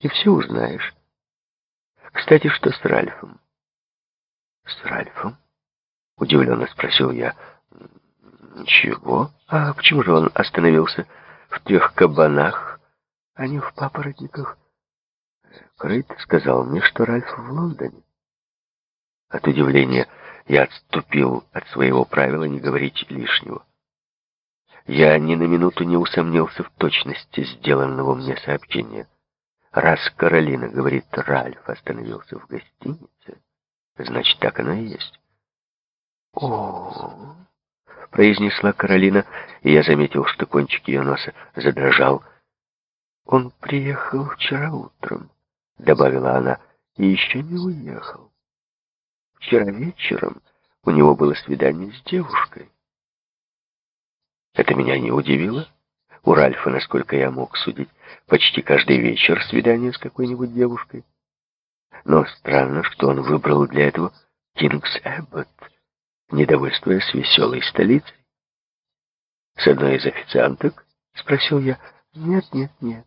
и все узнаешь. Кстати, что с Ральфом? С Ральфом? Удивленно спросил я. Ничего. А почему же он остановился в трех кабанах, а не в папоротниках? Крейт сказал мне, что Ральф в Лондоне. От удивления я отступил от своего правила не говорить лишнего. Я ни на минуту не усомнился в точности сделанного мне сообщения. Раз Каролина говорит, Ральф остановился в гостинице, значит, так оно и есть. О, произнесла Каролина, и я заметил, что кончик ее носа задрожал. Он приехал вчера утром, добавила она, и еще не уехал. Вчера вечером у него было свидание с девушкой. Это меня не удивило. У Ральфа, насколько я мог судить, почти каждый вечер свидание с какой-нибудь девушкой. Но странно, что он выбрал для этого Кингс Эббот, недовольствуясь веселой столицей. «С одной из официанток?» — спросил я. «Нет, нет, нет».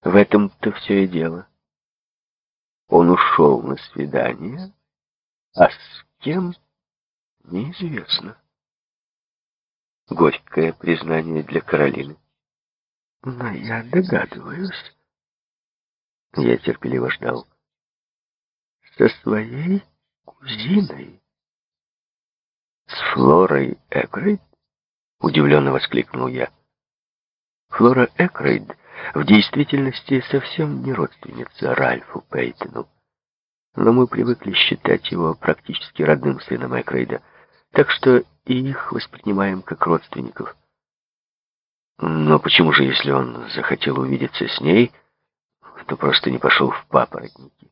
В этом-то все и дело. Он ушел на свидание, а с кем — неизвестно. Горькое признание для Каролины. Но я догадываюсь. Я терпеливо ждал. Со своей кузиной. С Флорой Экрейд? Удивленно воскликнул я. Флора Экрейд в действительности совсем не родственница Ральфу Пейтону. Но мы привыкли считать его практически родным сыном Экрейда, так что и их воспринимаем как родственников. Но почему же, если он захотел увидеться с ней, то просто не пошел в папоротники?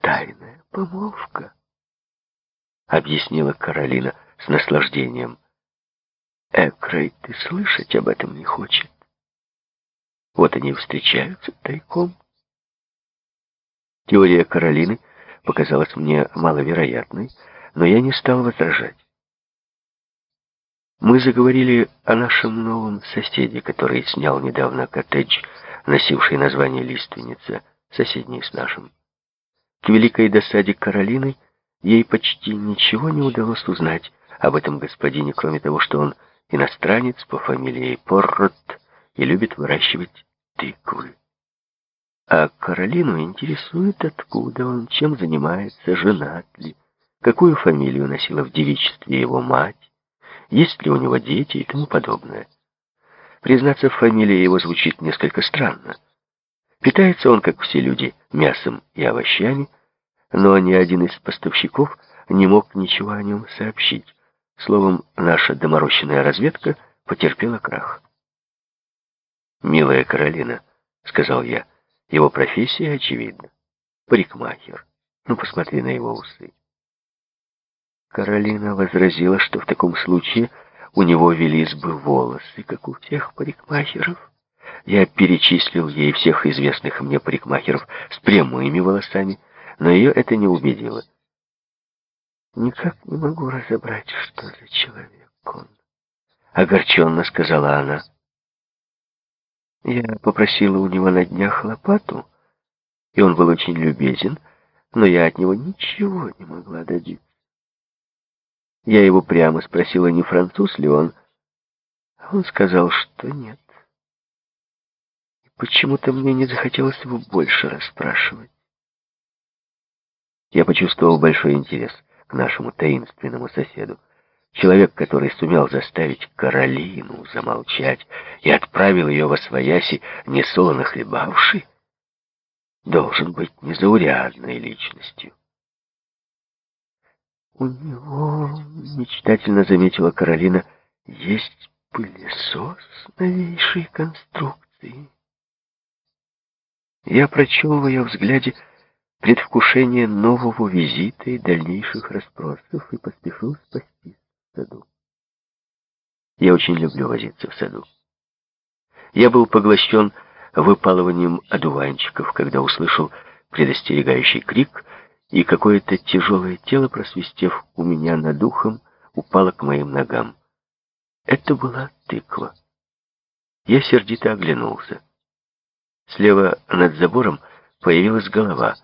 Тайная помолвка, объяснила Каролина с наслаждением. Экрейт и слышать об этом не хочет. Вот они встречаются тайком. Теория Каролины показалась мне маловероятной, но я не стал возражать. Мы заговорили о нашем новом соседе, который снял недавно коттедж, носивший название «Лиственница», соседний с нашим. К великой досаде Каролины ей почти ничего не удалось узнать об этом господине, кроме того, что он иностранец по фамилии Поррот и любит выращивать тыквы. А Каролину интересует, откуда он, чем занимается, женат ли, какую фамилию носила в девичестве его мать, есть ли у него дети и тому подобное. Признаться, фамилия его звучит несколько странно. Питается он, как все люди, мясом и овощами, но ни один из поставщиков не мог ничего о нем сообщить. Словом, наша доморощенная разведка потерпела крах. «Милая Каролина», — сказал я, — «его профессия очевидна. Парикмахер. Ну, посмотри на его усы». Каролина возразила, что в таком случае у него велись бы волосы, как у всех парикмахеров. Я перечислил ей всех известных мне парикмахеров с прямыми волосами, но ее это не убедило. «Никак не могу разобрать, что за человек он», — огорченно сказала она. Я попросила у него на днях лопату, и он был очень любезен, но я от него ничего не могла добиться. Я его прямо спросила, не француз ли он. Он сказал, что нет. И почему-то мне не захотелось его больше расспрашивать. Я почувствовал большой интерес к нашему таинственному соседу. Человек, который сумел заставить Каролину замолчать и отправил ее во свояси, несолоно хлебавший, должен быть незаурядной личностью. «У него, — мечтательно заметила Каролина, — есть пылесос новейшей конструкции». Я прочел в ее взгляде предвкушение нового визита и дальнейших расспросов и поспешил спастись в саду. Я очень люблю возиться в саду. Я был поглощен выпалыванием одуванчиков, когда услышал предостерегающий крик, и какое-то тяжелое тело, просвистев у меня над ухом, упало к моим ногам. Это была тыква. Я сердито оглянулся. Слева над забором появилась голова —